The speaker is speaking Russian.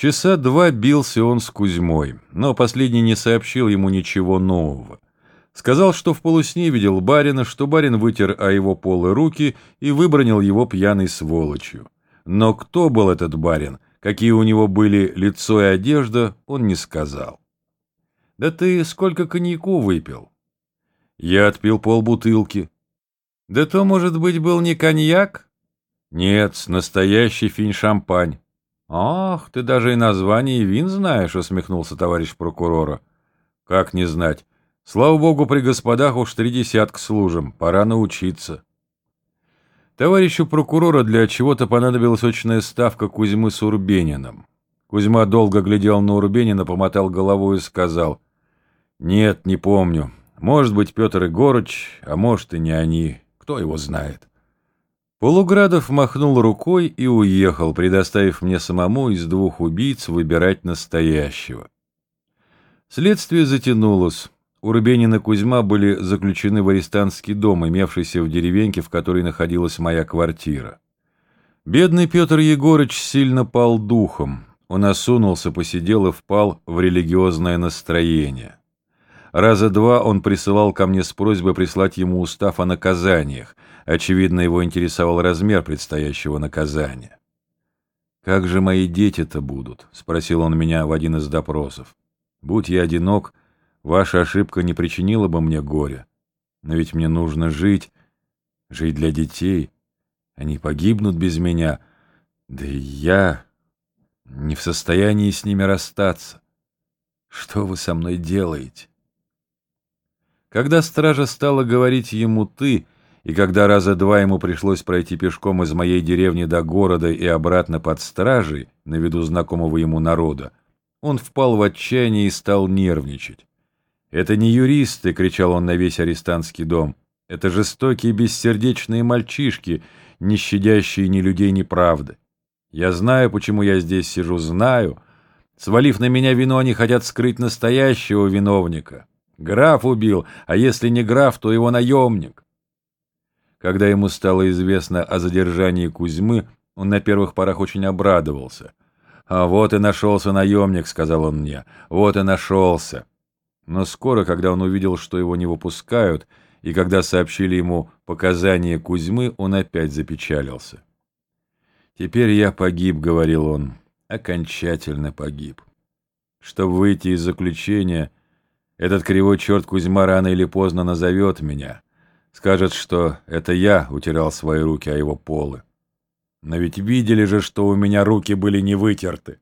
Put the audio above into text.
Часа два бился он с Кузьмой, но последний не сообщил ему ничего нового. Сказал, что в полусне видел барина, что барин вытер о его полы руки и выбронил его пьяной сволочью. Но кто был этот барин, какие у него были лицо и одежда, он не сказал. «Да ты сколько коньяку выпил?» «Я отпил полбутылки». «Да то, может быть, был не коньяк?» «Нет, настоящий финь-шампань». «Ах, ты даже и название вин знаешь», — усмехнулся товарищ прокурора. «Как не знать? Слава богу, при господах уж три десятка служим, пора научиться». Товарищу прокурора для чего-то понадобилась очная ставка Кузьмы с Урбениным. Кузьма долго глядел на Урбенина, помотал головой и сказал, «Нет, не помню. Может быть, Петр Егорыч, а может и не они. Кто его знает?» Полуградов махнул рукой и уехал, предоставив мне самому из двух убийц выбирать настоящего. Следствие затянулось. Урбенин и Кузьма были заключены в арестантский дом, имевшийся в деревеньке, в которой находилась моя квартира. Бедный Петр Егорыч сильно пал духом. Он осунулся, посидел и впал в религиозное настроение. Раза два он присылал ко мне с просьбой прислать ему устав о наказаниях, Очевидно, его интересовал размер предстоящего наказания. «Как же мои дети-то будут?» — спросил он меня в один из допросов. «Будь я одинок, ваша ошибка не причинила бы мне горя. Но ведь мне нужно жить, жить для детей. Они погибнут без меня, да и я не в состоянии с ними расстаться. Что вы со мной делаете?» Когда стража стала говорить ему «ты», и когда раза два ему пришлось пройти пешком из моей деревни до города и обратно под стражей, на виду знакомого ему народа, он впал в отчаяние и стал нервничать. «Это не юристы!» — кричал он на весь арестантский дом. «Это жестокие бессердечные мальчишки, не щадящие ни людей, ни правды. Я знаю, почему я здесь сижу, знаю. Свалив на меня вину, они хотят скрыть настоящего виновника. Граф убил, а если не граф, то его наемник. Когда ему стало известно о задержании Кузьмы, он на первых порах очень обрадовался. «А вот и нашелся наемник», — сказал он мне, — «вот и нашелся». Но скоро, когда он увидел, что его не выпускают, и когда сообщили ему показания Кузьмы, он опять запечалился. «Теперь я погиб», — говорил он, — «окончательно погиб. Чтобы выйти из заключения, этот кривой черт Кузьма рано или поздно назовет меня» Скажет, что это я утирал свои руки о его полы. Но ведь видели же, что у меня руки были не вытерты.